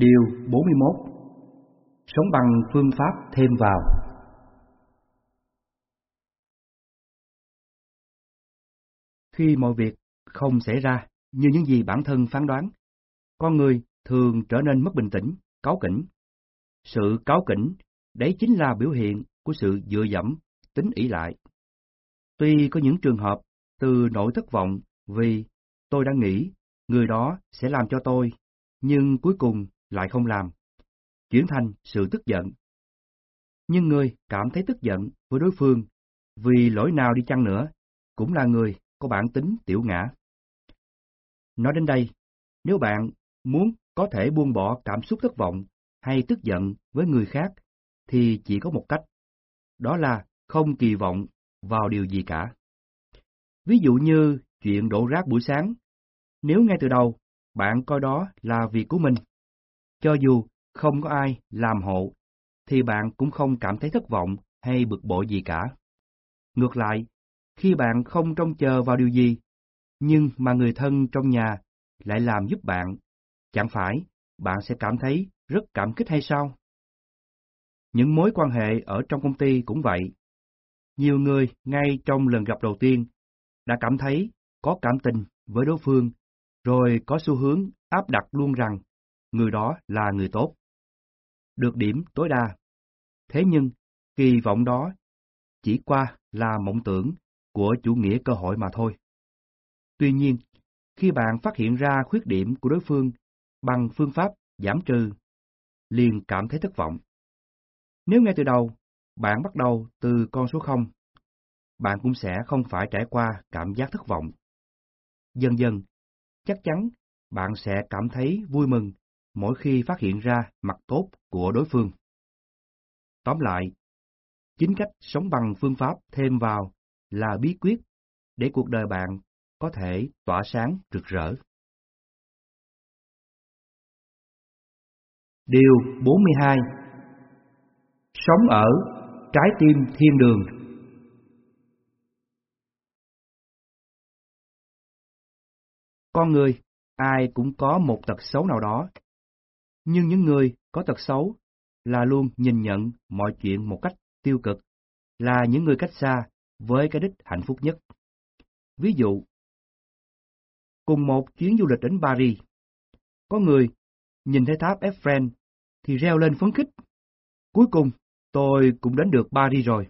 Điều 41 Sống bằng phương pháp thêm vào Khi mọi việc không xảy ra như những gì bản thân phán đoán, con người thường trở nên mất bình tĩnh, cáu kỉnh. Sự cáu kỉnh, đấy chính là biểu hiện của sự dựa dẫm, tính ỷ lại. Tuy có những trường hợp từ nỗi thất vọng vì tôi đã nghĩ người đó sẽ làm cho tôi, nhưng cuối cùng lại không làm, chuyển thành sự tức giận. Nhưng người cảm thấy tức giận với đối phương vì lỗi nào đi chăng nữa, cũng là người có bản tính tiểu ngã. Nói đến đây, nếu bạn muốn có thể buông bỏ cảm xúc thất vọng hay tức giận với người khác, thì chỉ có một cách, đó là không kỳ vọng vào điều gì cả. Ví dụ như chuyện đổ rác buổi sáng, nếu ngay từ đầu bạn coi đó là việc của mình, cho dù không có ai làm hộ, thì bạn cũng không cảm thấy thất vọng hay bực bội gì cả. Ngược lại, khi bạn không trông chờ vào điều gì, nhưng mà người thân trong nhà lại làm giúp bạn, chẳng phải bạn sẽ cảm thấy rất cảm kích hay sao? Những mối quan hệ ở trong công ty cũng vậy. Nhiều người ngay trong lần gặp đầu tiên đã cảm thấy có cảm tình với đối phương, rồi có xu hướng áp đặt luôn rằng người đó là người tốt. Được điểm tối đa. Thế nhưng, kỳ vọng đó chỉ qua là mộng tưởng của chủ nghĩa cơ hội mà thôi. Tuy nhiên, khi bạn phát hiện ra khuyết điểm của đối phương bằng phương pháp giảm trừ, liền cảm thấy thất vọng. Nếu ngay từ đầu, bạn bắt đầu từ con số 0, bạn cũng sẽ không phải trải qua cảm giác thất vọng. Dần dần, chắc chắn bạn sẽ cảm thấy vui mừng mỗi khi phát hiện ra mặt tốt của đối phương. Tóm lại, chính cách sống bằng phương pháp thêm vào là bí quyết để cuộc đời bạn có thể tỏa sáng rực rỡ. Điều 42 Sống ở trái tim thiên đường Con người, ai cũng có một tật xấu nào đó. Nhưng những người có tật xấu là luôn nhìn nhận mọi chuyện một cách tiêu cực, là những người cách xa với cái đích hạnh phúc nhất. Ví dụ, cùng một chuyến du lịch đến Paris, có người nhìn thấy tháp Eiffel thì reo lên phấn khích. Cuối cùng, tôi cũng đến được Paris rồi.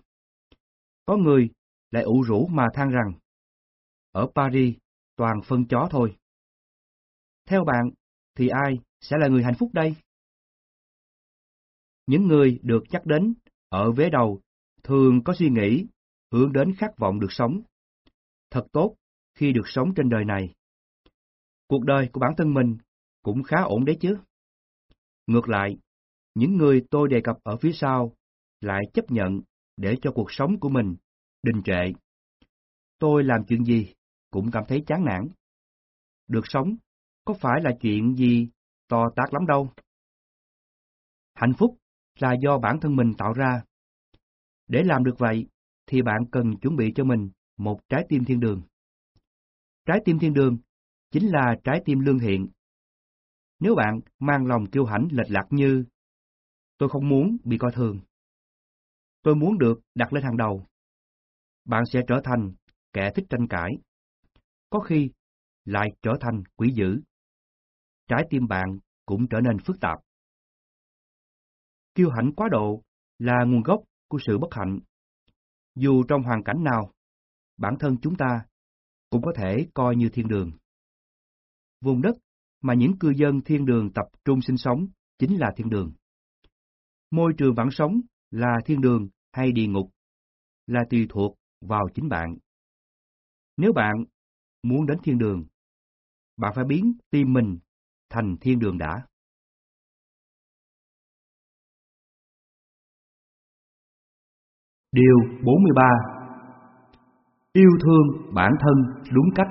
Có người lại ủ rũ mà than rằng, ở Paris toàn phân chó thôi. Theo bạn, thì ai sẽ là người hạnh phúc đây? Những người được chắc đến ở vế đầu thường có suy nghĩ hướng đến khát vọng được sống. Thật tốt khi được sống trên đời này. Cuộc đời của bản thân mình cũng khá ổn đấy chứ. Ngược lại, những người tôi đề cập ở phía sau lại chấp nhận để cho cuộc sống của mình đình trệ. Tôi làm chuyện gì cũng cảm thấy chán nản. Được sống có phải là chuyện gì to tát lắm đâu. Hạnh phúc là do bản thân mình tạo ra. Để làm được vậy, thì bạn cần chuẩn bị cho mình một trái tim thiên đường. Trái tim thiên đường chính là trái tim lương thiện. Nếu bạn mang lòng kiêu hãnh lệch lạc như tôi không muốn bị coi thường, tôi muốn được đặt lên hàng đầu, bạn sẽ trở thành kẻ thích tranh cãi, có khi lại trở thành quỷ dữ. Trái tim bạn cũng trở nên phức tạp. Kiêu hãnh quá độ là nguồn gốc của sự bất hạnh. Dù trong hoàn cảnh nào, bản thân chúng ta cũng có thể coi như thiên đường. Vùng đất mà những cư dân thiên đường tập trung sinh sống chính là thiên đường. Môi trường bạn sống là thiên đường hay địa ngục là tùy thuộc vào chính bạn. Nếu bạn muốn đến thiên đường, bạn phải biến tim mình thành thiên đường đã. Điều 43 Yêu thương bản thân đúng cách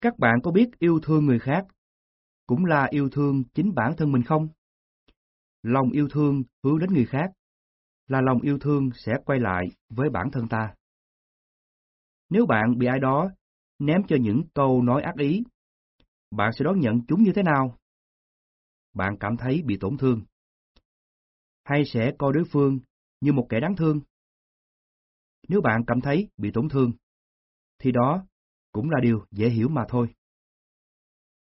Các bạn có biết yêu thương người khác cũng là yêu thương chính bản thân mình không? Lòng yêu thương hướng đến người khác là lòng yêu thương sẽ quay lại với bản thân ta. Nếu bạn bị ai đó ném cho những câu nói ác ý, bạn sẽ đón nhận chúng như thế nào? Bạn cảm thấy bị tổn thương? Hay sẽ coi đối phương như một kẻ đáng thương? Nếu bạn cảm thấy bị tổn thương, thì đó cũng là điều dễ hiểu mà thôi.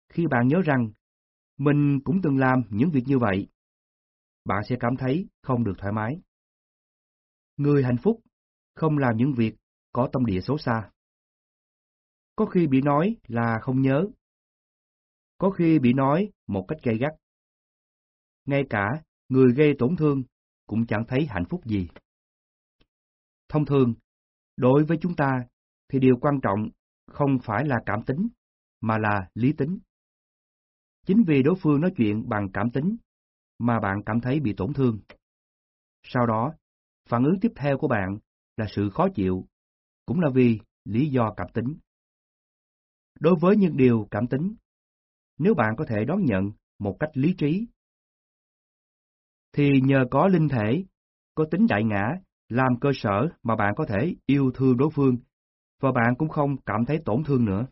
Khi bạn nhớ rằng mình cũng từng làm những việc như vậy, bạn sẽ cảm thấy không được thoải mái. Người hạnh phúc không làm những việc có tâm địa xấu xa. Có khi bị nói là không nhớ. Có khi bị nói một cách gay gắt. Ngay cả người gây tổn thương cũng chẳng thấy hạnh phúc gì. Thông thường, đối với chúng ta thì điều quan trọng không phải là cảm tính, mà là lý tính. Chính vì đối phương nói chuyện bằng cảm tính mà bạn cảm thấy bị tổn thương. Sau đó, phản ứng tiếp theo của bạn là sự khó chịu, cũng là vì lý do cảm tính. Đối với những điều cảm tính, nếu bạn có thể đón nhận một cách lý trí, thì nhờ có linh thể, có tính đại ngã, làm cơ sở mà bạn có thể yêu thương đối phương, và bạn cũng không cảm thấy tổn thương nữa.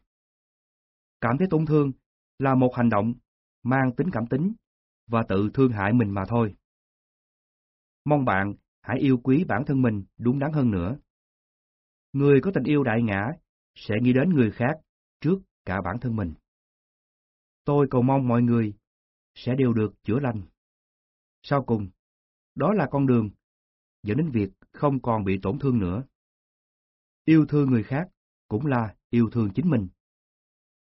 Cảm thấy tổn thương là một hành động mang tính cảm tính và tự thương hại mình mà thôi. Mong bạn hãy yêu quý bản thân mình đúng đắn hơn nữa. Người có tình yêu đại ngã sẽ nghĩ đến người khác trước cả bản thân mình. Tôi cầu mong mọi người sẽ đều được chữa lành. Sau cùng, đó là con đường dẫn đến việc không còn bị tổn thương nữa. Yêu thương người khác cũng là yêu thương chính mình.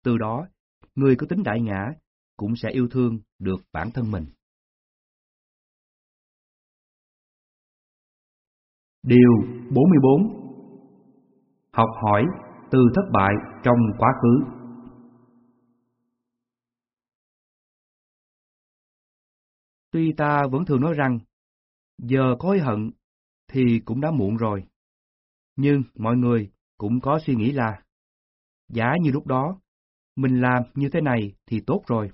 Từ đó, người có tính đại ngã cũng sẽ yêu thương được bản thân mình. Điều 44 Học hỏi từ thất bại trong quá khứ Tuy ta vẫn thường nói rằng, giờ có hối hận thì cũng đã muộn rồi. Nhưng mọi người cũng có suy nghĩ là, giả như lúc đó, mình làm như thế này thì tốt rồi.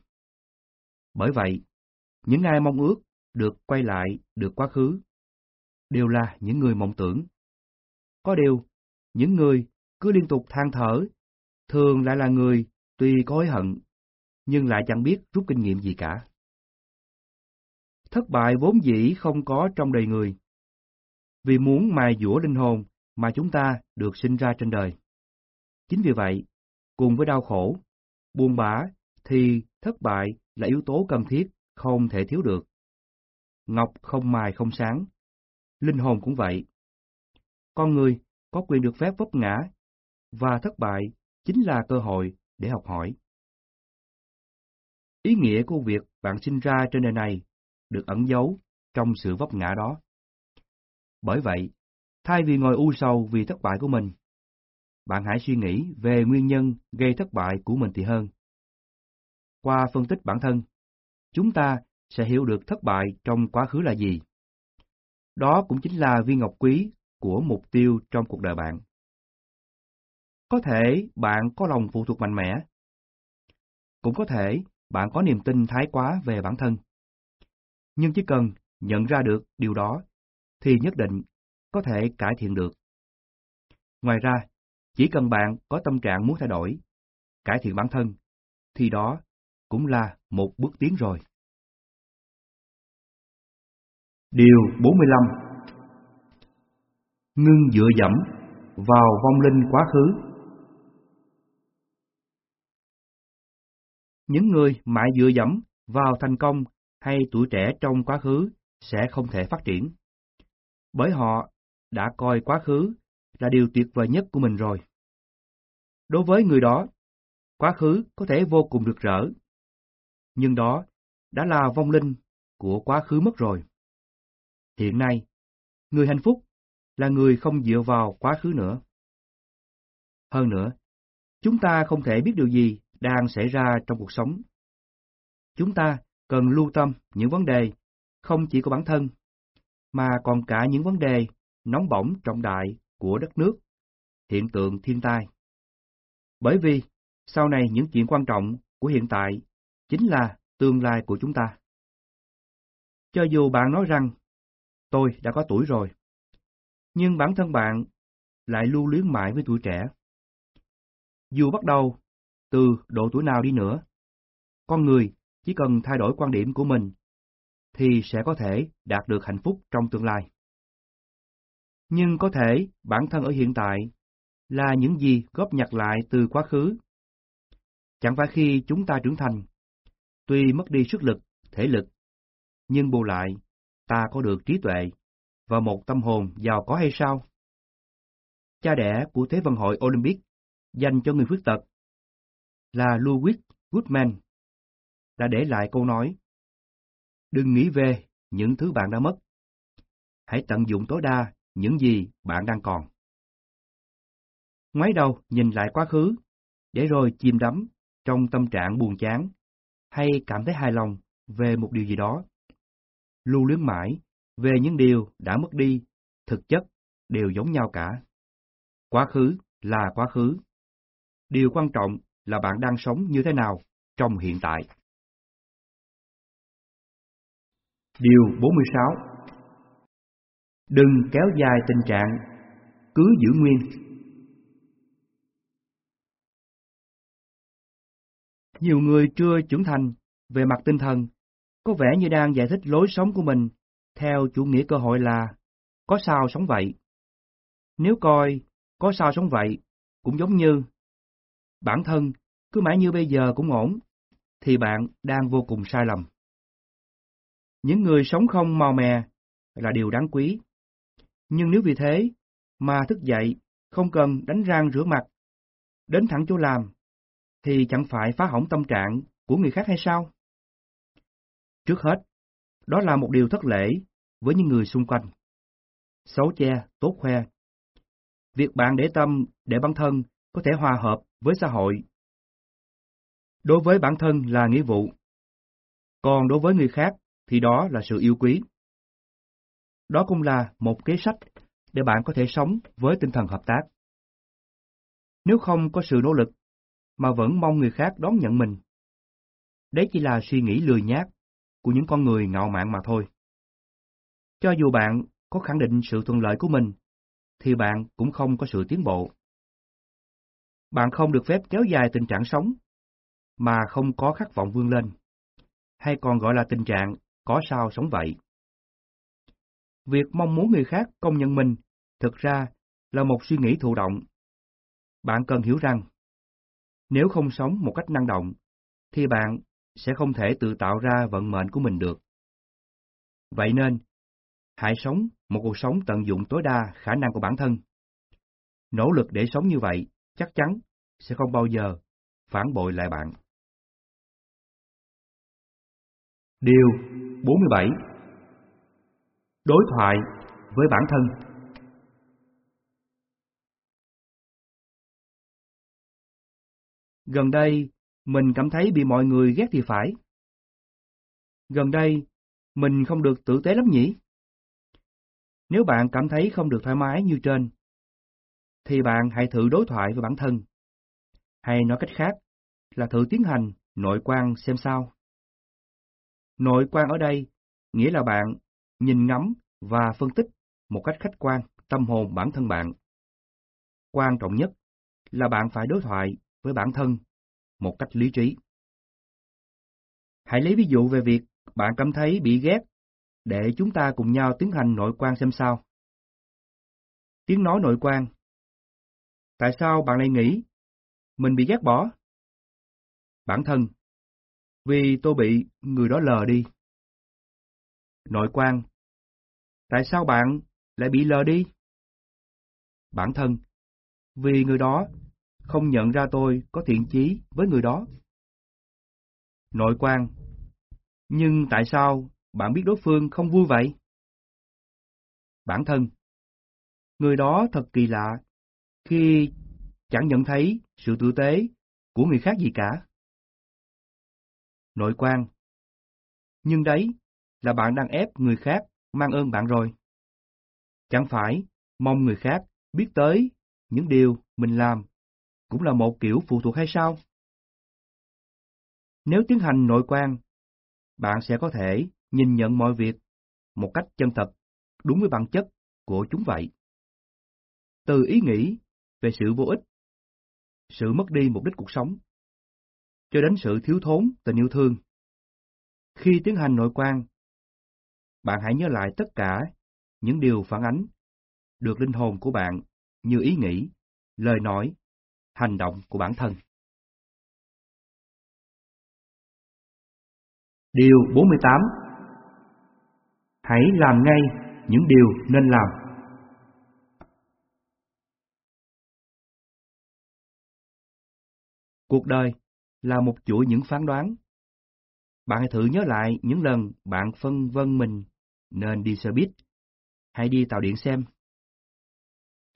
Bởi vậy, những ai mong ước được quay lại được quá khứ, đều là những người mộng tưởng. Có điều, những người cứ liên tục than thở, thường lại là người tuy có hối hận, nhưng lại chẳng biết rút kinh nghiệm gì cả. Thất bại vốn dĩ không có trong đời người. Vì muốn mài dũa linh hồn mà chúng ta được sinh ra trên đời. Chính vì vậy, cùng với đau khổ, buồn bã thì thất bại là yếu tố cần thiết, không thể thiếu được. Ngọc không mài không sáng, linh hồn cũng vậy. Con người có quyền được phép vấp ngã, và thất bại chính là cơ hội để học hỏi. Ý nghĩa của việc bạn sinh ra trên đời này được ẩn giấu trong sự vấp ngã đó. Bởi vậy, thay vì ngồi u sầu vì thất bại của mình, bạn hãy suy nghĩ về nguyên nhân gây thất bại của mình thì hơn. Qua phân tích bản thân, chúng ta sẽ hiểu được thất bại trong quá khứ là gì. Đó cũng chính là viên ngọc quý của mục tiêu trong cuộc đời bạn. Có thể bạn có lòng phụ thuộc mạnh mẽ. Cũng có thể bạn có niềm tin thái quá về bản thân. Nhưng chỉ cần nhận ra được điều đó, thì nhất định có thể cải thiện được. Ngoài ra, chỉ cần bạn có tâm trạng muốn thay đổi, cải thiện bản thân, thì đó cũng là một bước tiến rồi. Điều 45 Ngưng dựa dẫm vào vong linh quá khứ Những người mãi dựa dẫm vào thành công hay tuổi trẻ trong quá khứ sẽ không thể phát triển. Bởi họ đã coi quá khứ là điều tuyệt vời nhất của mình rồi. Đối với người đó, quá khứ có thể vô cùng rực rỡ, nhưng đó đã là vong linh của quá khứ mất rồi. Hiện nay, người hạnh phúc là người không dựa vào quá khứ nữa. Hơn nữa, chúng ta không thể biết điều gì đang xảy ra trong cuộc sống. Chúng ta cần lưu tâm những vấn đề không chỉ của bản thân, mà còn cả những vấn đề nóng bỏng trọng đại của đất nước, hiện tượng thiên tai. Bởi vì, sau này những chuyện quan trọng của hiện tại chính là tương lai của chúng ta. Cho dù bạn nói rằng, tôi đã có tuổi rồi, nhưng bản thân bạn lại lưu luyến mãi với tuổi trẻ. Dù bắt đầu từ độ tuổi nào đi nữa, con người chỉ cần thay đổi quan điểm của mình thì sẽ có thể đạt được hạnh phúc trong tương lai. Nhưng có thể bản thân ở hiện tại là những gì góp nhặt lại từ quá khứ. Chẳng phải khi chúng ta trưởng thành, tuy mất đi sức lực, thể lực, nhưng bù lại, ta có được trí tuệ và một tâm hồn giàu có hay sao? Cha đẻ của Thế vận hội Olympic dành cho người khuyết tật là Louis Goodman đã để lại câu nói Đừng nghĩ về những thứ bạn đã mất. Hãy tận dụng tối đa những gì bạn đang còn. Ngoái đầu nhìn lại quá khứ, để rồi chìm đắm trong tâm trạng buồn chán, hay cảm thấy hài lòng về một điều gì đó. Lưu luyến mãi về những điều đã mất đi, thực chất đều giống nhau cả. Quá khứ là quá khứ. Điều quan trọng là bạn đang sống như thế nào trong hiện tại. Điều 46 Đừng kéo dài tình trạng, cứ giữ nguyên. Nhiều người chưa trưởng thành về mặt tinh thần, có vẻ như đang giải thích lối sống của mình theo chủ nghĩa cơ hội là có sao sống vậy. Nếu coi có sao sống vậy cũng giống như bản thân cứ mãi như bây giờ cũng ổn, thì bạn đang vô cùng sai lầm. Những người sống không màu mè là điều đáng quý. Nhưng nếu vì thế mà thức dậy, không cần đánh răng rửa mặt, đến thẳng chỗ làm, thì chẳng phải phá hỏng tâm trạng của người khác hay sao? Trước hết, đó là một điều thất lễ với những người xung quanh. Xấu che, tốt khoe. Việc bạn để tâm để bản thân có thể hòa hợp với xã hội. Đối với bản thân là nghĩa vụ, còn đối với người khác thì đó là sự yêu quý. Đó cũng là một kế sách để bạn có thể sống với tinh thần hợp tác. Nếu không có sự nỗ lực, mà vẫn mong người khác đón nhận mình, đấy chỉ là suy nghĩ lười nhác của những con người ngạo mạn mà thôi. Cho dù bạn có khẳng định sự thuận lợi của mình, thì bạn cũng không có sự tiến bộ. Bạn không được phép kéo dài tình trạng sống, mà không có khát vọng vươn lên, hay còn gọi là tình trạng có sao sống vậy. Việc mong muốn người khác công nhận mình thực ra là một suy nghĩ thụ động. Bạn cần hiểu rằng, nếu không sống một cách năng động, thì bạn sẽ không thể tự tạo ra vận mệnh của mình được. Vậy nên, hãy sống một cuộc sống tận dụng tối đa khả năng của bản thân. Nỗ lực để sống như vậy chắc chắn sẽ không bao giờ phản bội lại bạn. Điều 47 Đối thoại với bản thân Gần đây, mình cảm thấy bị mọi người ghét thì phải. Gần đây, mình không được tử tế lắm nhỉ? Nếu bạn cảm thấy không được thoải mái như trên, thì bạn hãy thử đối thoại với bản thân. Hay nói cách khác là thử tiến hành nội quan xem sao. Nội quan ở đây nghĩa là bạn nhìn ngắm và phân tích một cách khách quan tâm hồn bản thân bạn. Quan trọng nhất là bạn phải đối thoại với bản thân một cách lý trí. Hãy lấy ví dụ về việc bạn cảm thấy bị ghét để chúng ta cùng nhau tiến hành nội quan xem sao. Tiếng nói nội quan Tại sao bạn lại nghĩ, mình bị ghét bỏ? Bản thân Vì tôi bị người đó lờ đi. Nội quan Tại sao bạn lại bị lờ đi? Bản thân Vì người đó không nhận ra tôi có thiện chí với người đó. Nội quan Nhưng tại sao bạn biết đối phương không vui vậy? Bản thân Người đó thật kỳ lạ khi chẳng nhận thấy sự tử tế của người khác gì cả. Nội quan Nhưng đấy là bạn đang ép người khác mang ơn bạn rồi. Chẳng phải mong người khác biết tới những điều mình làm cũng là một kiểu phụ thuộc hay sao? Nếu tiến hành nội quan, bạn sẽ có thể nhìn nhận mọi việc một cách chân thật, đúng với bản chất của chúng vậy. Từ ý nghĩ về sự vô ích, sự mất đi mục đích cuộc sống, cho đến sự thiếu thốn tình yêu thương. Khi tiến hành nội quan, bạn hãy nhớ lại tất cả những điều phản ánh được linh hồn của bạn như ý nghĩ, lời nói, hành động của bản thân. Điều 48 Hãy làm ngay những điều nên làm. Cuộc đời là một chuỗi những phán đoán. Bạn hãy thử nhớ lại những lần bạn phân vân mình nên đi xe buýt, hay đi tàu điện xem.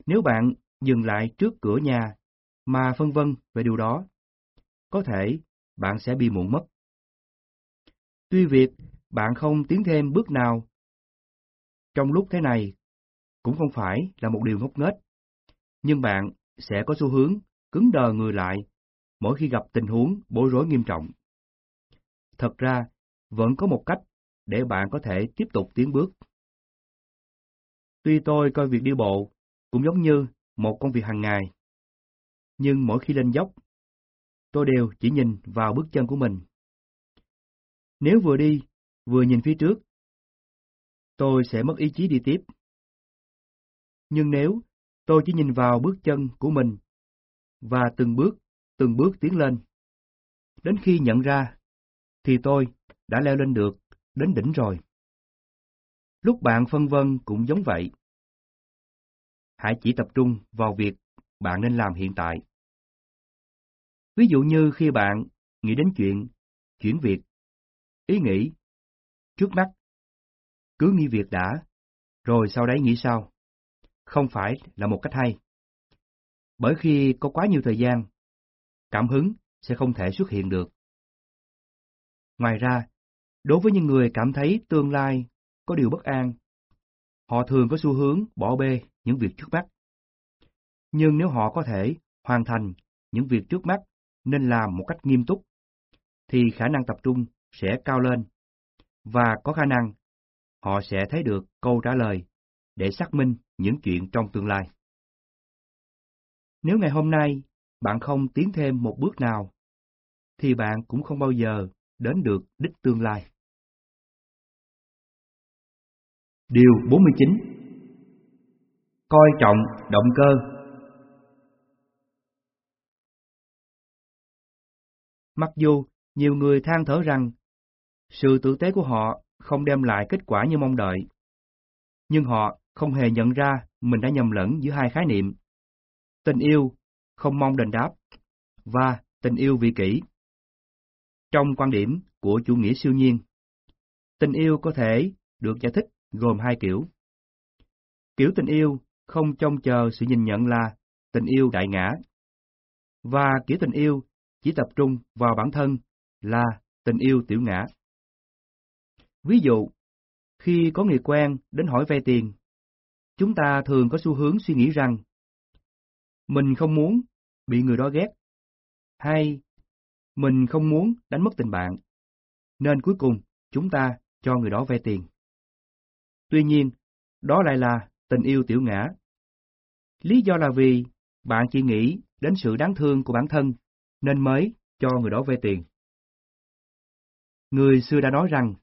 Nếu bạn dừng lại trước cửa nhà mà phân vân về điều đó, có thể bạn sẽ bị muộn mất. Tuy việc bạn không tiến thêm bước nào trong lúc thế này cũng không phải là một điều ngốc nghếch, nhưng bạn sẽ có xu hướng cứng đờ người lại mỗi khi gặp tình huống bối rối nghiêm trọng. Thật ra, vẫn có một cách để bạn có thể tiếp tục tiến bước. Tuy tôi coi việc đi bộ cũng giống như một công việc hàng ngày, nhưng mỗi khi lên dốc, tôi đều chỉ nhìn vào bước chân của mình. Nếu vừa đi, vừa nhìn phía trước, tôi sẽ mất ý chí đi tiếp. Nhưng nếu tôi chỉ nhìn vào bước chân của mình và từng bước, từng bước tiến lên, đến khi nhận ra, thì tôi đã leo lên được đến đỉnh rồi. Lúc bạn phân vân cũng giống vậy. Hãy chỉ tập trung vào việc bạn nên làm hiện tại. Ví dụ như khi bạn nghĩ đến chuyện chuyển việc, ý nghĩ, trước mắt, cứ nghĩ việc đã, rồi sau đấy nghĩ sao, không phải là một cách hay. Bởi khi có quá nhiều thời gian, cảm hứng sẽ không thể xuất hiện được. Ngoài ra, đối với những người cảm thấy tương lai có điều bất an, họ thường có xu hướng bỏ bê những việc trước mắt. Nhưng nếu họ có thể hoàn thành những việc trước mắt nên làm một cách nghiêm túc, thì khả năng tập trung sẽ cao lên, và có khả năng họ sẽ thấy được câu trả lời để xác minh những chuyện trong tương lai. Nếu ngày hôm nay bạn không tiến thêm một bước nào, thì bạn cũng không bao giờ đến được đích tương lai. Điều 49 Coi trọng động cơ Mặc dù nhiều người than thở rằng sự tử tế của họ không đem lại kết quả như mong đợi, nhưng họ không hề nhận ra mình đã nhầm lẫn giữa hai khái niệm. Tình yêu không mong đền đáp và tình yêu vị kỷ. Trong quan điểm của chủ nghĩa siêu nhiên, tình yêu có thể được giải thích gồm hai kiểu. Kiểu tình yêu không trông chờ sự nhìn nhận là tình yêu đại ngã, và kiểu tình yêu chỉ tập trung vào bản thân là tình yêu tiểu ngã. Ví dụ, khi có người quen đến hỏi vay tiền, chúng ta thường có xu hướng suy nghĩ rằng mình không muốn bị người đó ghét, hay mình không muốn đánh mất tình bạn, nên cuối cùng chúng ta cho người đó vay tiền. Tuy nhiên, đó lại là tình yêu tiểu ngã. Lý do là vì bạn chỉ nghĩ đến sự đáng thương của bản thân nên mới cho người đó vay tiền. Người xưa đã nói rằng,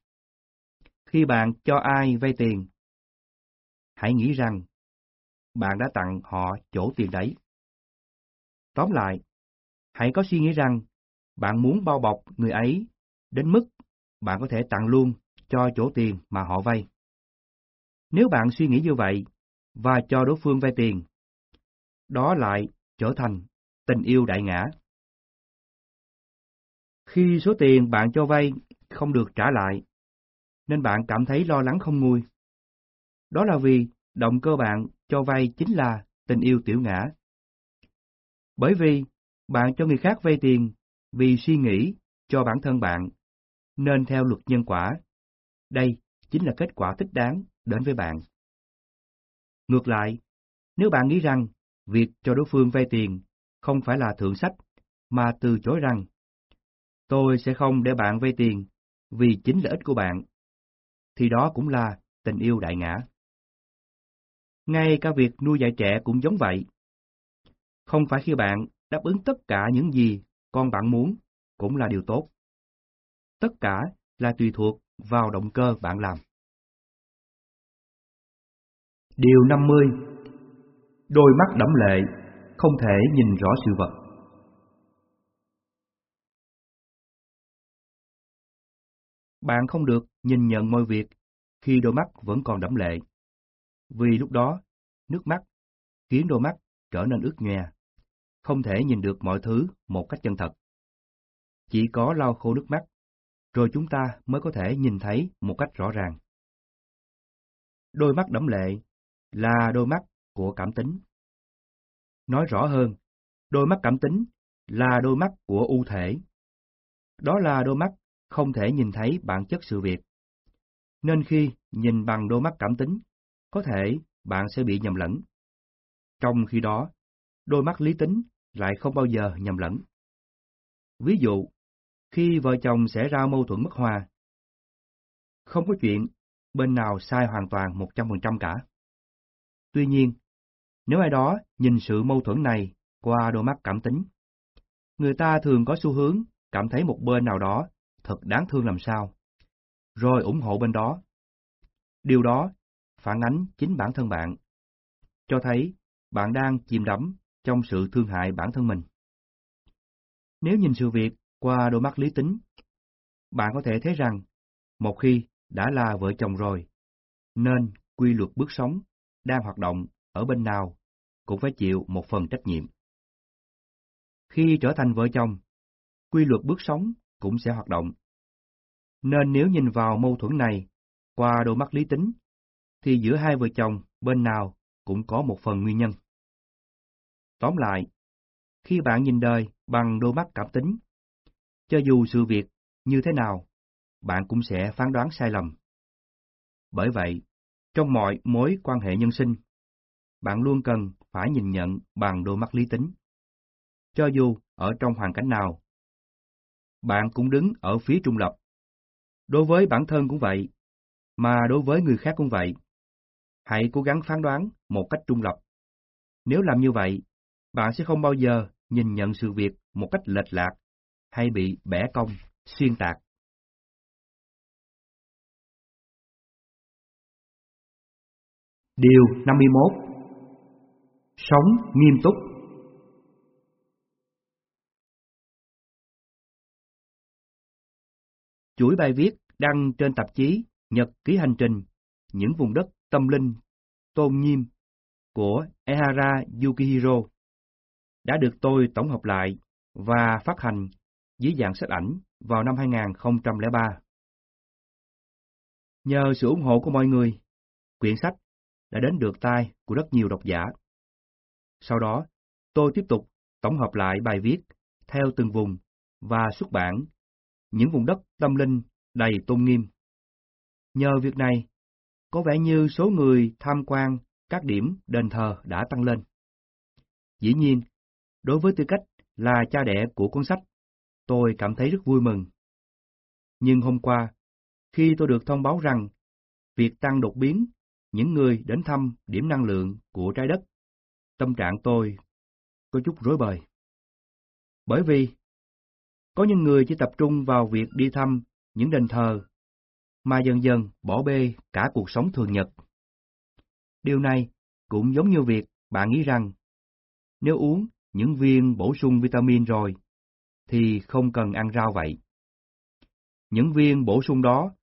khi bạn cho ai vay tiền, hãy nghĩ rằng bạn đã tặng họ chỗ tiền đấy. Tóm lại, hãy có suy nghĩ rằng bạn muốn bao bọc người ấy đến mức bạn có thể tặng luôn cho chỗ tiền mà họ vay. Nếu bạn suy nghĩ như vậy và cho đối phương vay tiền, đó lại trở thành tình yêu đại ngã. Khi số tiền bạn cho vay không được trả lại, nên bạn cảm thấy lo lắng không nguôi. Đó là vì động cơ bạn cho vay chính là tình yêu tiểu ngã. Bởi vì bạn cho người khác vay tiền vì suy nghĩ cho bản thân bạn, nên theo luật nhân quả, đây chính là kết quả thích đáng đến với bạn. Ngược lại, nếu bạn nghĩ rằng việc cho đối phương vay tiền không phải là thượng sách, mà từ chối rằng tôi sẽ không để bạn vay tiền vì chính lợi ích của bạn, thì đó cũng là tình yêu đại ngã. Ngay cả việc nuôi dạy trẻ cũng giống vậy. Không phải khi bạn đáp ứng tất cả những gì con bạn muốn cũng là điều tốt. Tất cả là tùy thuộc vào động cơ bạn làm. Điều 50 Đôi mắt đẫm lệ, không thể nhìn rõ sự vật. Bạn không được nhìn nhận mọi việc khi đôi mắt vẫn còn đẫm lệ. Vì lúc đó, nước mắt khiến đôi mắt trở nên ướt nhòe, không thể nhìn được mọi thứ một cách chân thật. Chỉ có lau khô nước mắt, rồi chúng ta mới có thể nhìn thấy một cách rõ ràng. Đôi mắt đẫm lệ là đôi mắt của cảm tính. Nói rõ hơn, đôi mắt cảm tính là đôi mắt của ưu thể. Đó là đôi mắt không thể nhìn thấy bản chất sự việc. Nên khi nhìn bằng đôi mắt cảm tính, có thể bạn sẽ bị nhầm lẫn. Trong khi đó, đôi mắt lý tính lại không bao giờ nhầm lẫn. Ví dụ, khi vợ chồng xảy ra mâu thuẫn bất hòa, không có chuyện bên nào sai hoàn toàn 100% cả. Tuy nhiên, nếu ai đó nhìn sự mâu thuẫn này qua đôi mắt cảm tính, người ta thường có xu hướng cảm thấy một bên nào đó thật đáng thương làm sao, rồi ủng hộ bên đó. Điều đó phản ánh chính bản thân bạn, cho thấy bạn đang chìm đắm trong sự thương hại bản thân mình. Nếu nhìn sự việc qua đôi mắt lý tính, bạn có thể thấy rằng, một khi đã là vợ chồng rồi, nên quy luật bước sống đang hoạt động ở bên nào cũng phải chịu một phần trách nhiệm. Khi trở thành vợ chồng, quy luật bước sống cũng sẽ hoạt động. Nên nếu nhìn vào mâu thuẫn này qua đôi mắt lý tính, thì giữa hai vợ chồng bên nào cũng có một phần nguyên nhân. Tóm lại, khi bạn nhìn đời bằng đôi mắt cảm tính, cho dù sự việc như thế nào, bạn cũng sẽ phán đoán sai lầm. Bởi vậy, trong mọi mối quan hệ nhân sinh, bạn luôn cần phải nhìn nhận bằng đôi mắt lý tính. Cho dù ở trong hoàn cảnh nào, bạn cũng đứng ở phía trung lập. Đối với bản thân cũng vậy, mà đối với người khác cũng vậy. Hãy cố gắng phán đoán một cách trung lập. Nếu làm như vậy, bạn sẽ không bao giờ nhìn nhận sự việc một cách lệch lạc hay bị bẻ cong, xuyên tạc. Điều 51 Sống nghiêm túc Chuỗi bài viết đăng trên tạp chí Nhật ký hành trình Những vùng đất tâm linh tôn nghiêm của Ehara Yukihiro đã được tôi tổng hợp lại và phát hành dưới dạng sách ảnh vào năm 2003. Nhờ sự ủng hộ của mọi người, quyển sách đã đến được tay của rất nhiều độc giả. Sau đó, tôi tiếp tục tổng hợp lại bài viết theo từng vùng và xuất bản những vùng đất tâm linh đầy tôn nghiêm. Nhờ việc này, có vẻ như số người tham quan các điểm đền thờ đã tăng lên. Dĩ nhiên, đối với tư cách là cha đẻ của cuốn sách, tôi cảm thấy rất vui mừng. Nhưng hôm qua, khi tôi được thông báo rằng việc tăng đột biến những người đến thăm điểm năng lượng của trái đất, tâm trạng tôi có chút rối bời. Bởi vì, có những người chỉ tập trung vào việc đi thăm những đền thờ, mà dần dần bỏ bê cả cuộc sống thường nhật. Điều này cũng giống như việc bạn nghĩ rằng, nếu uống những viên bổ sung vitamin rồi, thì không cần ăn rau vậy. Những viên bổ sung đó,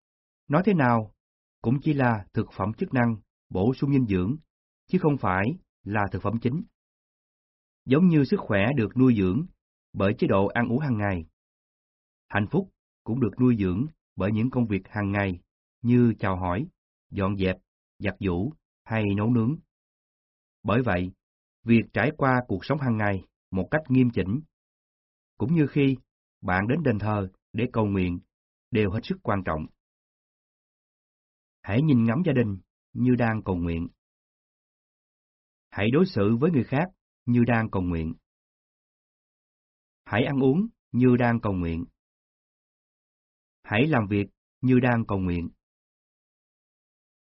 nói thế nào, cũng chỉ là thực phẩm chức năng bổ sung dinh dưỡng, chứ không phải là thực phẩm chính. Giống như sức khỏe được nuôi dưỡng bởi chế độ ăn uống hàng ngày. Hạnh phúc cũng được nuôi dưỡng bởi những công việc hàng ngày như chào hỏi, dọn dẹp, giặt giũ hay nấu nướng. Bởi vậy, việc trải qua cuộc sống hàng ngày một cách nghiêm chỉnh, cũng như khi bạn đến đền thờ để cầu nguyện, đều hết sức quan trọng. Hãy nhìn ngắm gia đình như đang cầu nguyện. Hãy đối xử với người khác như đang cầu nguyện. Hãy ăn uống như đang cầu nguyện. Hãy làm việc như đang cầu nguyện.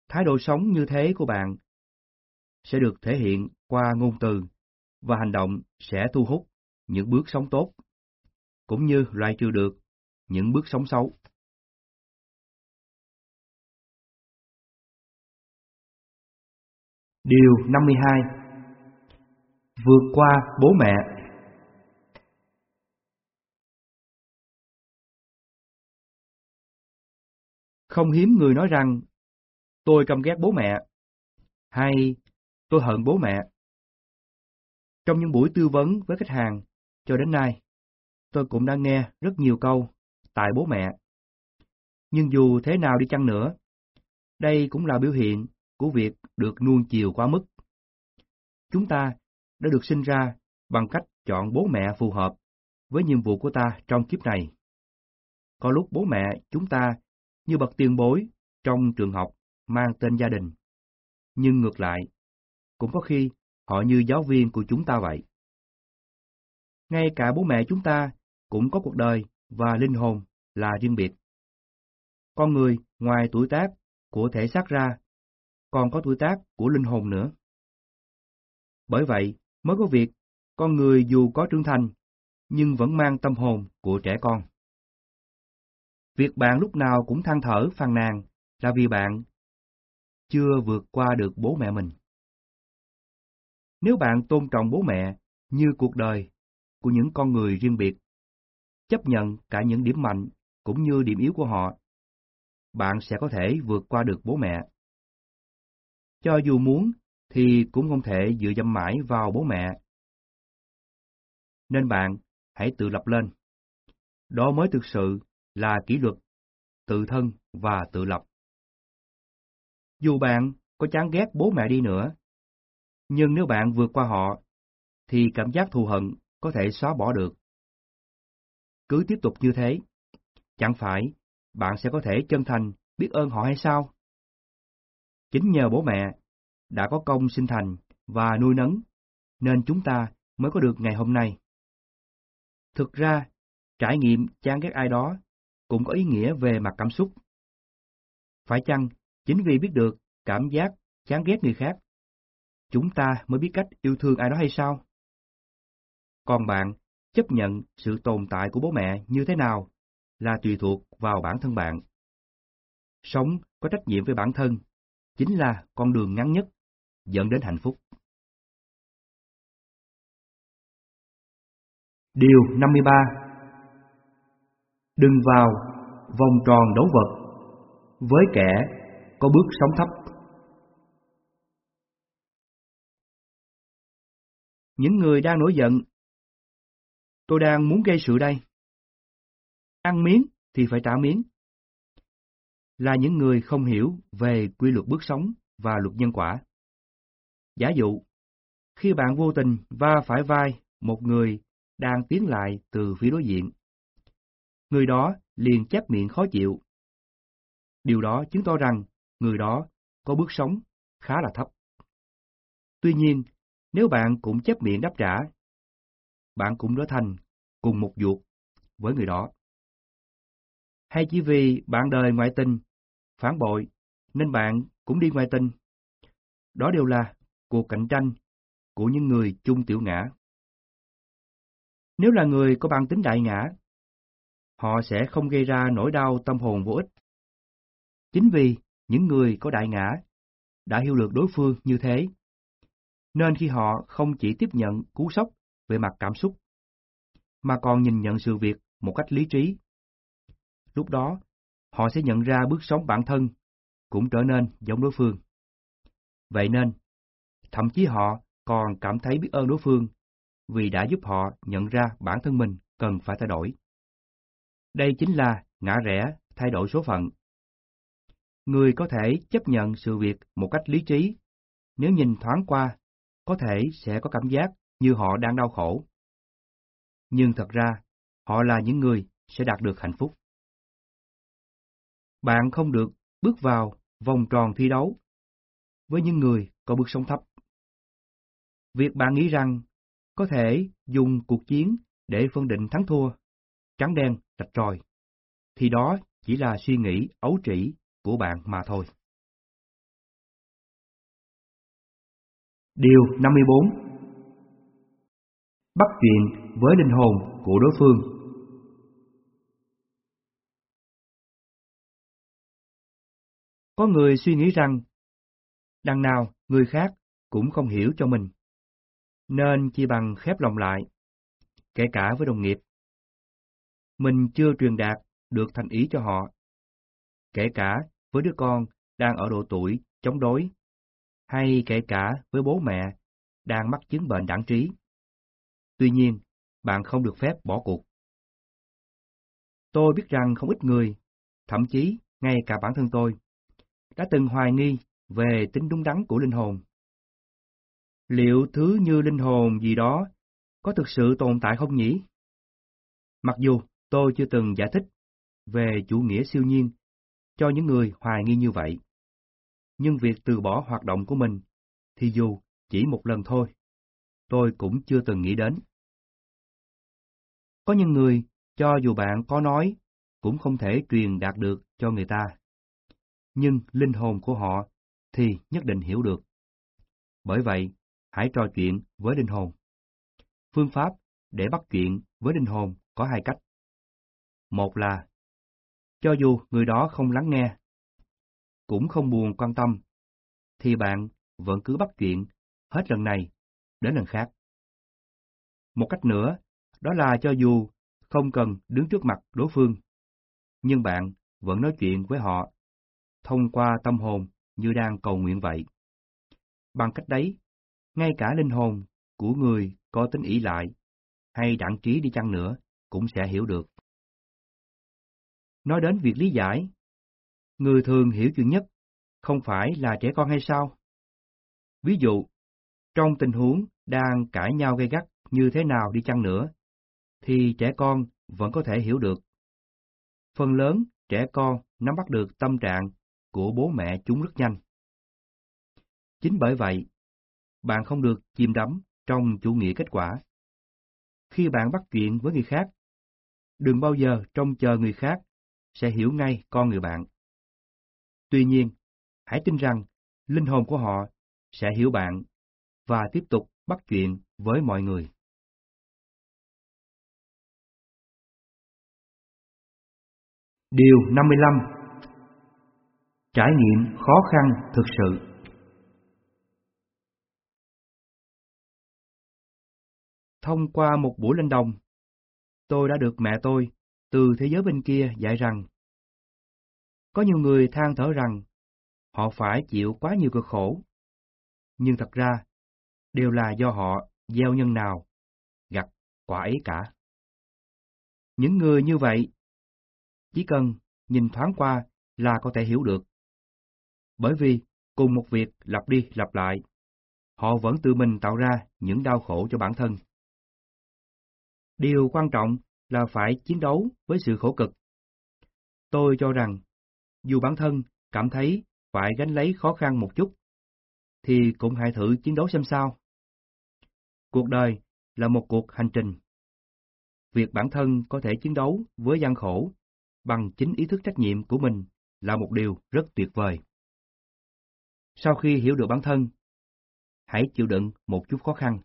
Thái độ sống như thế của bạn sẽ được thể hiện qua ngôn từ và hành động sẽ thu hút những bước sống tốt, cũng như loại trừ được những bước sống xấu. Điều 52 Vượt qua bố mẹ Không hiếm người nói rằng tôi căm ghét bố mẹ hay tôi hận bố mẹ. Trong những buổi tư vấn với khách hàng cho đến nay, tôi cũng đã nghe rất nhiều câu tại bố mẹ. Nhưng dù thế nào đi chăng nữa, đây cũng là biểu hiện của việc được nuông chiều quá mức. Chúng ta đã được sinh ra bằng cách chọn bố mẹ phù hợp với nhiệm vụ của ta trong kiếp này. Có lúc bố mẹ chúng ta như bậc tiền bối trong trường học mang tên gia đình. Nhưng ngược lại, cũng có khi họ như giáo viên của chúng ta vậy. Ngay cả bố mẹ chúng ta cũng có cuộc đời và linh hồn là riêng biệt. Con người ngoài tuổi tác của thể xác ra, còn có tuổi tác của linh hồn nữa. Bởi vậy, mới có việc con người dù có trưởng thành, nhưng vẫn mang tâm hồn của trẻ con. Việc bạn lúc nào cũng than thở phàn nàn là vì bạn chưa vượt qua được bố mẹ mình. Nếu bạn tôn trọng bố mẹ như cuộc đời của những con người riêng biệt, chấp nhận cả những điểm mạnh cũng như điểm yếu của họ, bạn sẽ có thể vượt qua được bố mẹ. Cho dù muốn thì cũng không thể dựa dẫm mãi vào bố mẹ. Nên bạn hãy tự lập lên. Đó mới thực sự là kỷ luật, tự thân và tự lập. Dù bạn có chán ghét bố mẹ đi nữa, nhưng nếu bạn vượt qua họ, thì cảm giác thù hận có thể xóa bỏ được. Cứ tiếp tục như thế, chẳng phải bạn sẽ có thể chân thành biết ơn họ hay sao? Chính nhờ bố mẹ đã có công sinh thành và nuôi nấng, nên chúng ta mới có được ngày hôm nay. Thực ra, trải nghiệm chán ghét ai đó cũng có ý nghĩa về mặt cảm xúc. Phải chăng chính vì biết được cảm giác chán ghét người khác, chúng ta mới biết cách yêu thương ai đó hay sao? Còn bạn chấp nhận sự tồn tại của bố mẹ như thế nào là tùy thuộc vào bản thân bạn. Sống có trách nhiệm với bản thân chính là con đường ngắn nhất dẫn đến hạnh phúc. Điều 53 Đừng vào vòng tròn đấu vật với kẻ có bước sống thấp. Những người đang nổi giận Tôi đang muốn gây sự đây. Ăn miếng thì phải trả miếng. Là những người không hiểu về quy luật bước sống và luật nhân quả. Giả dụ, khi bạn vô tình va phải vai một người đang tiến lại từ phía đối diện, người đó liền chép miệng khó chịu. Điều đó chứng tỏ rằng người đó có bước sống khá là thấp. Tuy nhiên, nếu bạn cũng chép miệng đáp trả, bạn cũng trở thành cùng một ruột với người đó. Hay chỉ vì bạn đời ngoại tình, phản bội, nên bạn cũng đi ngoại tình. Đó đều là cuộc cạnh tranh của những người chung tiểu ngã. Nếu là người có bản tính đại ngã, họ sẽ không gây ra nỗi đau tâm hồn vô ích. Chính vì những người có đại ngã đã hiểu được đối phương như thế, nên khi họ không chỉ tiếp nhận cú sốc về mặt cảm xúc, mà còn nhìn nhận sự việc một cách lý trí. Lúc đó, họ sẽ nhận ra bước sống bản thân cũng trở nên giống đối phương. Vậy nên, thậm chí họ còn cảm thấy biết ơn đối phương vì đã giúp họ nhận ra bản thân mình cần phải thay đổi. Đây chính là ngã rẽ thay đổi số phận. Người có thể chấp nhận sự việc một cách lý trí, nếu nhìn thoáng qua, có thể sẽ có cảm giác như họ đang đau khổ nhưng thật ra họ là những người sẽ đạt được hạnh phúc. Bạn không được bước vào vòng tròn thi đấu với những người có bước sống thấp. Việc bạn nghĩ rằng có thể dùng cuộc chiến để phân định thắng thua, trắng đen, rạch ròi, thì đó chỉ là suy nghĩ ấu trĩ của bạn mà thôi. Điều 54 bắt chuyện với linh hồn của đối phương. Có người suy nghĩ rằng, đằng nào người khác cũng không hiểu cho mình, nên chỉ bằng khép lòng lại, kể cả với đồng nghiệp. Mình chưa truyền đạt được thành ý cho họ, kể cả với đứa con đang ở độ tuổi chống đối, hay kể cả với bố mẹ đang mắc chứng bệnh đảng trí. Tuy nhiên, bạn không được phép bỏ cuộc. Tôi biết rằng không ít người, thậm chí ngay cả bản thân tôi, đã từng hoài nghi về tính đúng đắn của linh hồn. Liệu thứ như linh hồn gì đó có thực sự tồn tại không nhỉ? Mặc dù tôi chưa từng giải thích về chủ nghĩa siêu nhiên cho những người hoài nghi như vậy, nhưng việc từ bỏ hoạt động của mình thì dù chỉ một lần thôi, tôi cũng chưa từng nghĩ đến. Có những người, cho dù bạn có nói, cũng không thể truyền đạt được cho người ta. Nhưng linh hồn của họ thì nhất định hiểu được. Bởi vậy, hãy trò chuyện với linh hồn. Phương pháp để bắt chuyện với linh hồn có hai cách. Một là, cho dù người đó không lắng nghe, cũng không buồn quan tâm, thì bạn vẫn cứ bắt chuyện hết lần này đến lần khác. Một cách nữa, đó là cho dù không cần đứng trước mặt đối phương, nhưng bạn vẫn nói chuyện với họ thông qua tâm hồn như đang cầu nguyện vậy. Bằng cách đấy, ngay cả linh hồn của người có tính ý lại hay đảng trí đi chăng nữa cũng sẽ hiểu được. Nói đến việc lý giải, người thường hiểu chuyện nhất không phải là trẻ con hay sao? Ví dụ, trong tình huống đang cãi nhau gây gắt như thế nào đi chăng nữa, thì trẻ con vẫn có thể hiểu được. Phần lớn trẻ con nắm bắt được tâm trạng của bố mẹ chúng rất nhanh. Chính bởi vậy, bạn không được chìm đắm trong chủ nghĩa kết quả. Khi bạn bắt chuyện với người khác, đừng bao giờ trông chờ người khác sẽ hiểu ngay con người bạn. Tuy nhiên, hãy tin rằng linh hồn của họ sẽ hiểu bạn và tiếp tục bắt chuyện với mọi người. Điều 55 Trải nghiệm khó khăn thực sự Thông qua một buổi lên đồng, tôi đã được mẹ tôi từ thế giới bên kia dạy rằng có nhiều người than thở rằng họ phải chịu quá nhiều cực khổ, nhưng thật ra đều là do họ gieo nhân nào, gặt quả ấy cả. Những người như vậy, chỉ cần nhìn thoáng qua là có thể hiểu được. Bởi vì cùng một việc lặp đi lặp lại, họ vẫn tự mình tạo ra những đau khổ cho bản thân. Điều quan trọng là phải chiến đấu với sự khổ cực. Tôi cho rằng, dù bản thân cảm thấy phải gánh lấy khó khăn một chút, thì cũng hãy thử chiến đấu xem sao. Cuộc đời là một cuộc hành trình. Việc bản thân có thể chiến đấu với gian khổ bằng chính ý thức trách nhiệm của mình là một điều rất tuyệt vời. Sau khi hiểu được bản thân, hãy chịu đựng một chút khó khăn.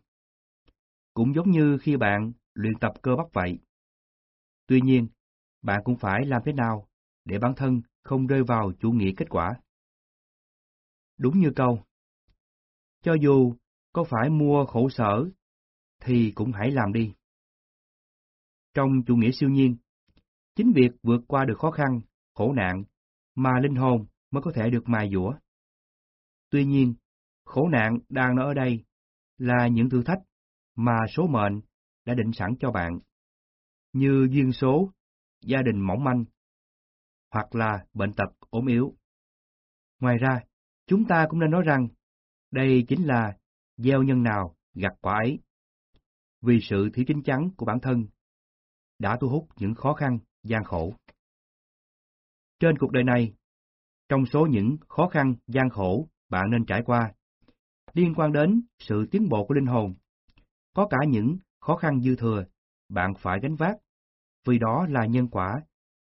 Cũng giống như khi bạn luyện tập cơ bắp vậy. Tuy nhiên, bạn cũng phải làm thế nào để bản thân không rơi vào chủ nghĩa kết quả. Đúng như câu, cho dù có phải mua khổ sở, thì cũng hãy làm đi. Trong chủ nghĩa siêu nhiên, chính việc vượt qua được khó khăn, khổ nạn, mà linh hồn mới có thể được mài dũa. Tuy nhiên, khổ nạn đang nói ở đây là những thử thách mà số mệnh đã định sẵn cho bạn, như duyên số, gia đình mỏng manh, hoặc là bệnh tật ốm yếu. Ngoài ra, chúng ta cũng nên nói rằng, đây chính là gieo nhân nào gặt quả ấy. Vì sự thiếu chính chắn của bản thân đã thu hút những khó khăn, gian khổ. Trên cuộc đời này, trong số những khó khăn, gian khổ bạn nên trải qua, liên quan đến sự tiến bộ của linh hồn, có cả những khó khăn dư thừa bạn phải gánh vác, vì đó là nhân quả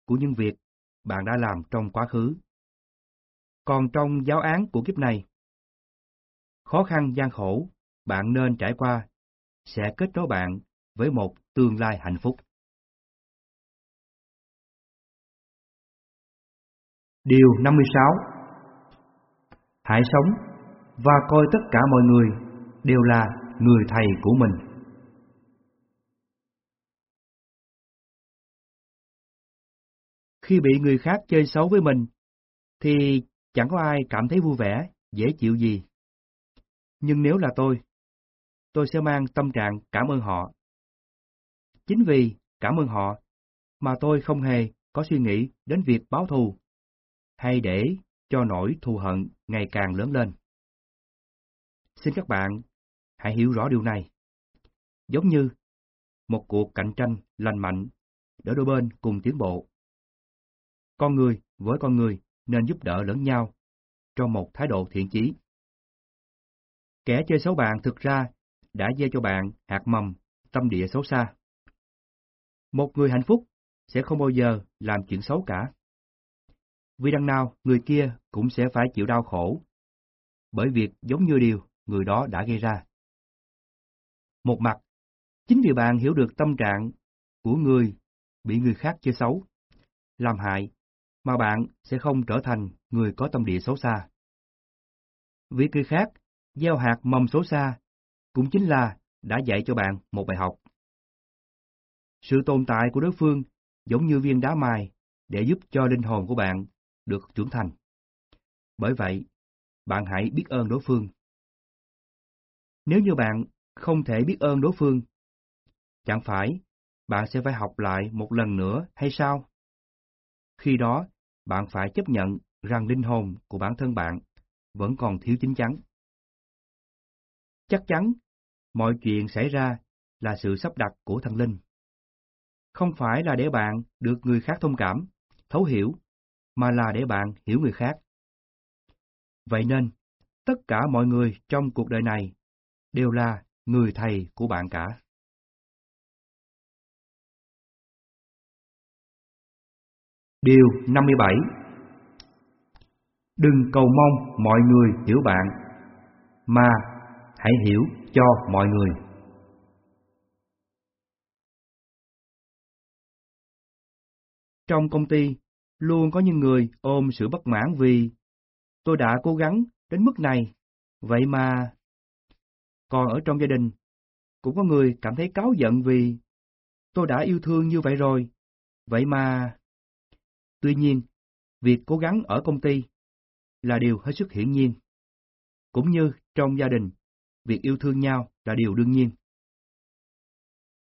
của những việc bạn đã làm trong quá khứ. Còn trong giáo án của kiếp này, khó khăn gian khổ bạn nên trải qua sẽ kết nối bạn với một tương lai hạnh phúc. Điều 56 Hãy sống và coi tất cả mọi người đều là người thầy của mình. Khi bị người khác chơi xấu với mình, thì chẳng có ai cảm thấy vui vẻ, dễ chịu gì. Nhưng nếu là tôi, tôi sẽ mang tâm trạng cảm ơn họ. Chính vì cảm ơn họ mà tôi không hề có suy nghĩ đến việc báo thù, hay để cho nỗi thù hận ngày càng lớn lên. Xin các bạn hãy hiểu rõ điều này. Giống như một cuộc cạnh tranh lành mạnh để đôi bên cùng tiến bộ. Con người với con người nên giúp đỡ lẫn nhau trong một thái độ thiện chí. Kẻ chơi xấu bạn thực ra đã gieo cho bạn hạt mầm tâm địa xấu xa. Một người hạnh phúc sẽ không bao giờ làm chuyện xấu cả. Vì đằng nào người kia cũng sẽ phải chịu đau khổ, bởi việc giống như điều người đó đã gây ra. Một mặt, chính vì bạn hiểu được tâm trạng của người bị người khác chơi xấu, làm hại, mà bạn sẽ không trở thành người có tâm địa xấu xa. Vì cư khác gieo hạt mầm xấu xa cũng chính là đã dạy cho bạn một bài học. Sự tồn tại của đối phương giống như viên đá mài để giúp cho linh hồn của bạn được trưởng thành. Bởi vậy, bạn hãy biết ơn đối phương. Nếu như bạn không thể biết ơn đối phương, chẳng phải bạn sẽ phải học lại một lần nữa hay sao? Khi đó, bạn phải chấp nhận rằng linh hồn của bản thân bạn vẫn còn thiếu chính chắn. Chắc chắn, mọi chuyện xảy ra là sự sắp đặt của thần linh. Không phải là để bạn được người khác thông cảm, thấu hiểu, mà là để bạn hiểu người khác. Vậy nên, tất cả mọi người trong cuộc đời này đều là người thầy của bạn cả. Điều 57 Đừng cầu mong mọi người hiểu bạn, mà hãy hiểu cho mọi người. Trong công ty, luôn có những người ôm sự bất mãn vì tôi đã cố gắng đến mức này, vậy mà... Còn ở trong gia đình, cũng có người cảm thấy cáu giận vì tôi đã yêu thương như vậy rồi, vậy mà... Tuy nhiên, việc cố gắng ở công ty là điều hết sức hiển nhiên. Cũng như trong gia đình, việc yêu thương nhau là điều đương nhiên.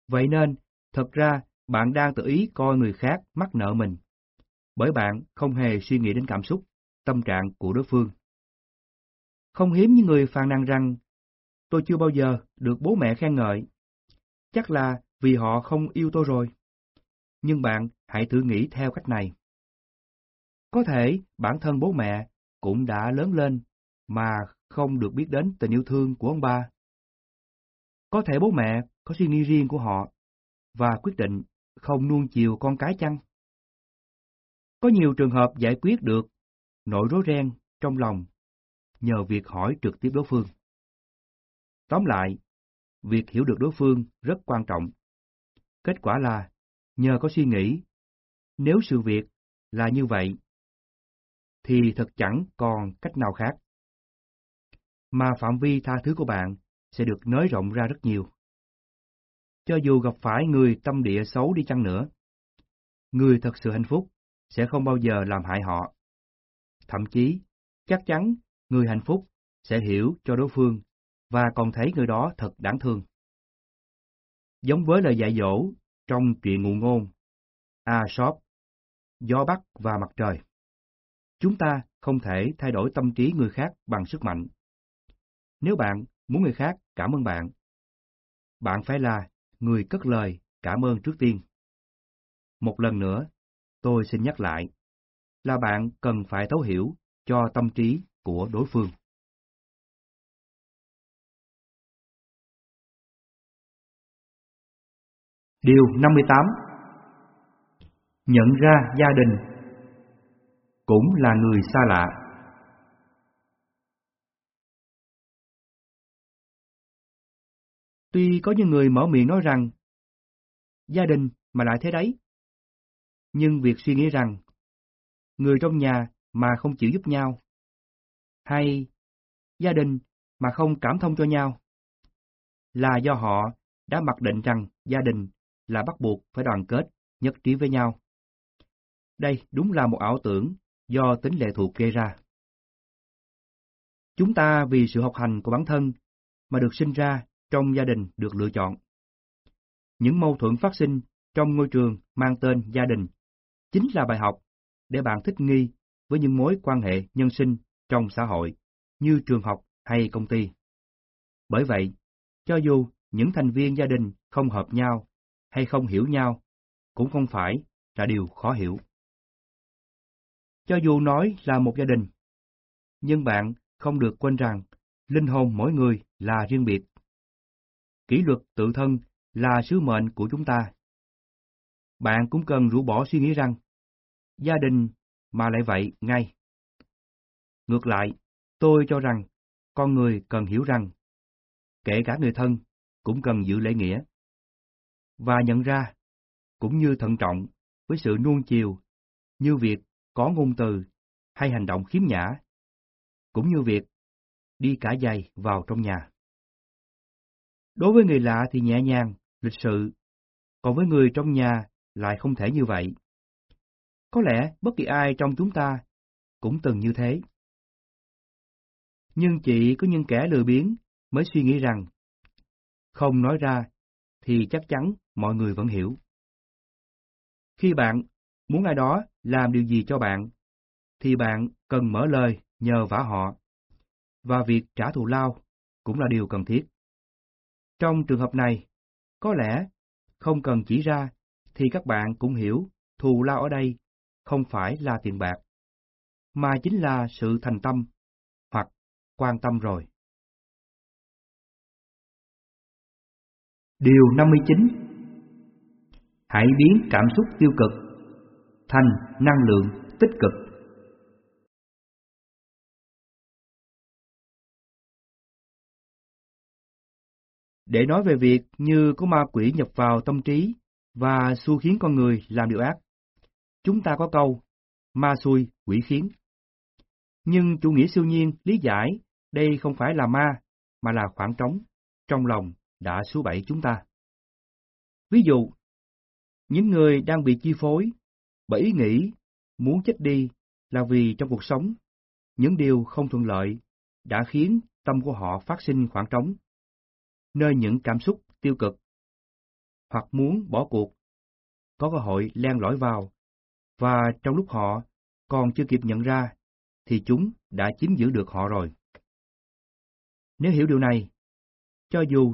Vậy nên, thật ra bạn đang tự ý coi người khác mắc nợ mình, bởi bạn không hề suy nghĩ đến cảm xúc, tâm trạng của đối phương. Không hiếm những người phàn nàn rằng, tôi chưa bao giờ được bố mẹ khen ngợi. Chắc là vì họ không yêu tôi rồi. Nhưng bạn hãy thử nghĩ theo cách này. Có thể bản thân bố mẹ cũng đã lớn lên mà không được biết đến tình yêu thương của ông ba. Có thể bố mẹ có suy nghĩ riêng của họ và quyết định không nuông chiều con cái chăng? Có nhiều trường hợp giải quyết được nỗi rối ren trong lòng nhờ việc hỏi trực tiếp đối phương. Tóm lại, việc hiểu được đối phương rất quan trọng. Kết quả là, nhờ có suy nghĩ, nếu sự việc là như vậy, thì thật chẳng còn cách nào khác. Mà phạm vi tha thứ của bạn sẽ được nới rộng ra rất nhiều. Cho dù gặp phải người tâm địa xấu đi chăng nữa, người thật sự hạnh phúc sẽ không bao giờ làm hại họ. Thậm chí, chắc chắn người hạnh phúc sẽ hiểu cho đối phương và còn thấy người đó thật đáng thương. Giống với lời dạy dỗ trong truyện ngụ ngôn, A Shop, Gió Bắc và Mặt Trời. Chúng ta không thể thay đổi tâm trí người khác bằng sức mạnh. Nếu bạn muốn người khác cảm ơn bạn, bạn phải là người cất lời cảm ơn trước tiên. Một lần nữa, tôi xin nhắc lại, là bạn cần phải thấu hiểu cho tâm trí của đối phương. Điều 58 Nhận ra gia đình cũng là người xa lạ. Tuy có những người mở miệng nói rằng gia đình mà lại thế đấy. Nhưng việc suy nghĩ rằng, người trong nhà mà không chịu giúp nhau, hay gia đình mà không cảm thông cho nhau, là do họ đã mặc định rằng gia đình là bắt buộc phải đoàn kết, nhất trí với nhau. Đây đúng là một ảo tưởng do tính lệ thuộc gây ra. Chúng ta vì sự học hành của bản thân mà được sinh ra trong gia đình được lựa chọn. Những mâu thuẫn phát sinh trong ngôi trường mang tên gia đình chính là bài học để bạn thích nghi với những mối quan hệ nhân sinh trong xã hội như trường học hay công ty. Bởi vậy, cho dù những thành viên gia đình không hợp nhau hay không hiểu nhau, cũng không phải là điều khó hiểu. Cho dù nói là một gia đình, nhưng bạn không được quên rằng linh hồn mỗi người là riêng biệt. Kỷ luật tự thân là sứ mệnh của chúng ta. Bạn cũng cần rũ bỏ suy nghĩ rằng gia đình mà lại vậy ngay. Ngược lại, tôi cho rằng con người cần hiểu rằng kể cả người thân cũng cần giữ lễ nghĩa và nhận ra cũng như thận trọng với sự nuông chiều như việc có ngôn từ hay hành động khiếm nhã cũng như việc đi cả giày vào trong nhà. Đối với người lạ thì nhẹ nhàng, lịch sự, còn với người trong nhà lại không thể như vậy. Có lẽ bất kỳ ai trong chúng ta cũng từng như thế. Nhưng chỉ có những kẻ lười biếng mới suy nghĩ rằng không nói ra thì chắc chắn mọi người vẫn hiểu. Khi bạn muốn ai đó làm điều gì cho bạn, thì bạn cần mở lời nhờ vả họ, và việc trả thù lao cũng là điều cần thiết. Trong trường hợp này, có lẽ không cần chỉ ra thì các bạn cũng hiểu thù lao ở đây không phải là tiền bạc, mà chính là sự thành tâm hoặc quan tâm rồi. Điều 59 Hãy biến cảm xúc tiêu cực thành năng lượng tích cực. Để nói về việc như có ma quỷ nhập vào tâm trí và xu khiến con người làm điều ác, chúng ta có câu ma xui quỷ khiến. Nhưng chủ nghĩa siêu nhiên lý giải đây không phải là ma, mà là khoảng trống trong lòng đã số bảy chúng ta. Ví dụ, những người đang bị chi phối bởi ý nghĩ muốn chết đi là vì trong cuộc sống, những điều không thuận lợi đã khiến tâm của họ phát sinh khoảng trống, nơi những cảm xúc tiêu cực hoặc muốn bỏ cuộc có cơ hội len lỏi vào, và trong lúc họ còn chưa kịp nhận ra, thì chúng đã chiếm giữ được họ rồi. Nếu hiểu điều này, cho dù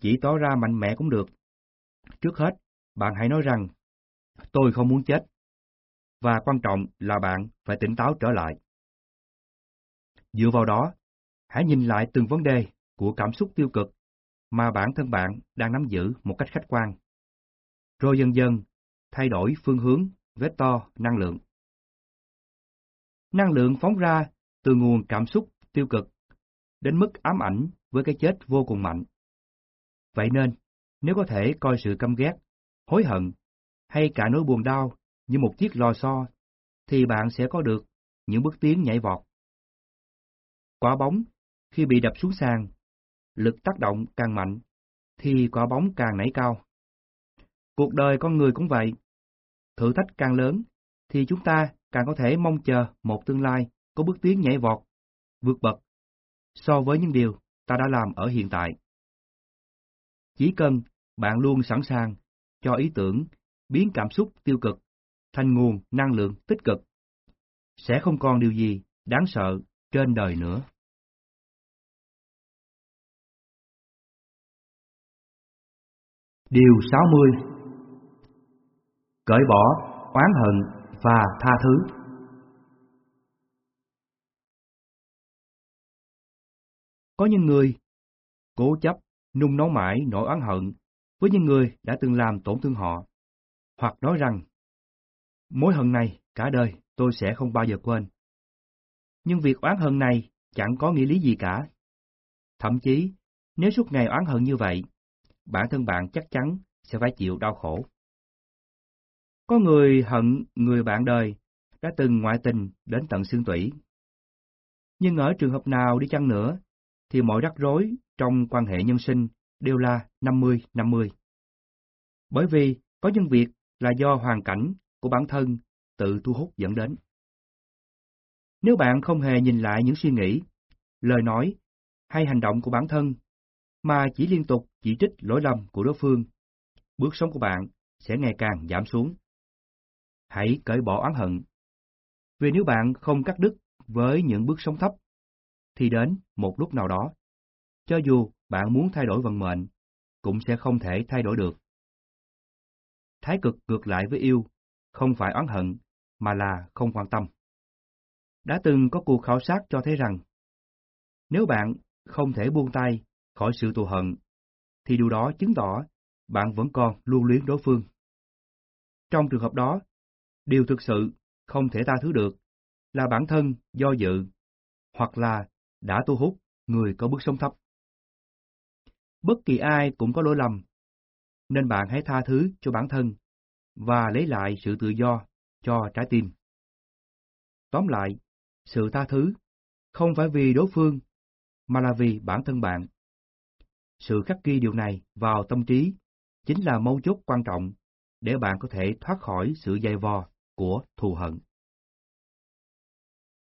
chỉ tỏ ra mạnh mẽ cũng được, trước hết, bạn hãy nói rằng, tôi không muốn chết, và quan trọng là bạn phải tỉnh táo trở lại. Dựa vào đó, hãy nhìn lại từng vấn đề của cảm xúc tiêu cực mà bản thân bạn đang nắm giữ một cách khách quan. Rồi dần dần, thay đổi phương hướng, vector năng lượng. Năng lượng phóng ra từ nguồn cảm xúc tiêu cực đến mức ám ảnh với cái chết vô cùng mạnh. Vậy nên, nếu có thể coi sự căm ghét, hối hận hay cả nỗi buồn đau như một chiếc lò xo, thì bạn sẽ có được những bước tiến nhảy vọt. Quả bóng, khi bị đập xuống sàn, lực tác động càng mạnh, thì quả bóng càng nảy cao. Cuộc đời con người cũng vậy. Thử thách càng lớn, thì chúng ta càng có thể mong chờ một tương lai có bước tiến nhảy vọt, vượt bậc, so với những điều ta đã làm ở hiện tại. Chỉ cần bạn luôn sẵn sàng cho ý tưởng biến cảm xúc tiêu cực thành nguồn năng lượng tích cực, sẽ không còn điều gì đáng sợ trên đời nữa. Điều 60 Cởi bỏ oán hận và tha thứ. Có những người cố chấp nung nấu mãi nỗi oán hận với những người đã từng làm tổn thương họ, hoặc nói rằng Mối hận này cả đời tôi sẽ không bao giờ quên. Nhưng việc oán hận này chẳng có nghĩa lý gì cả. Thậm chí, nếu suốt ngày oán hận như vậy, bản thân bạn chắc chắn sẽ phải chịu đau khổ. Có người hận người bạn đời, đã từng ngoại tình đến tận xương tủy. Nhưng ở trường hợp nào đi chăng nữa, thì mọi rắc rối trong quan hệ nhân sinh đều là 50-50. Bởi vì có những việc là do hoàn cảnh của bản thân tự thu hút dẫn đến. Nếu bạn không hề nhìn lại những suy nghĩ, lời nói hay hành động của bản thân, mà chỉ liên tục chỉ trích lỗi lầm của đối phương, bước sống của bạn sẽ ngày càng giảm xuống. Hãy cởi bỏ oán hận. Vì nếu bạn không cắt đứt với những bước sống thấp, thì đến một lúc nào đó, cho dù bạn muốn thay đổi vận mệnh, cũng sẽ không thể thay đổi được. Thái cực ngược lại với yêu, không phải oán hận, mà là không quan tâm. Đã từng có cuộc khảo sát cho thấy rằng, nếu bạn không thể buông tay khỏi sự thù hận, thì điều đó chứng tỏ bạn vẫn còn lưu luyến đối phương. Trong trường hợp đó, điều thực sự không thể tha thứ được là bản thân do dự, hoặc là đã thu hút người có bước sống thấp. Bất kỳ ai cũng có lỗi lầm, nên bạn hãy tha thứ cho bản thân và lấy lại sự tự do cho trái tim. Tóm lại, sự tha thứ không phải vì đối phương, mà là vì bản thân bạn. Sự khắc ghi điều này vào tâm trí chính là mấu chốt quan trọng để bạn có thể thoát khỏi sự dày vò của thù hận.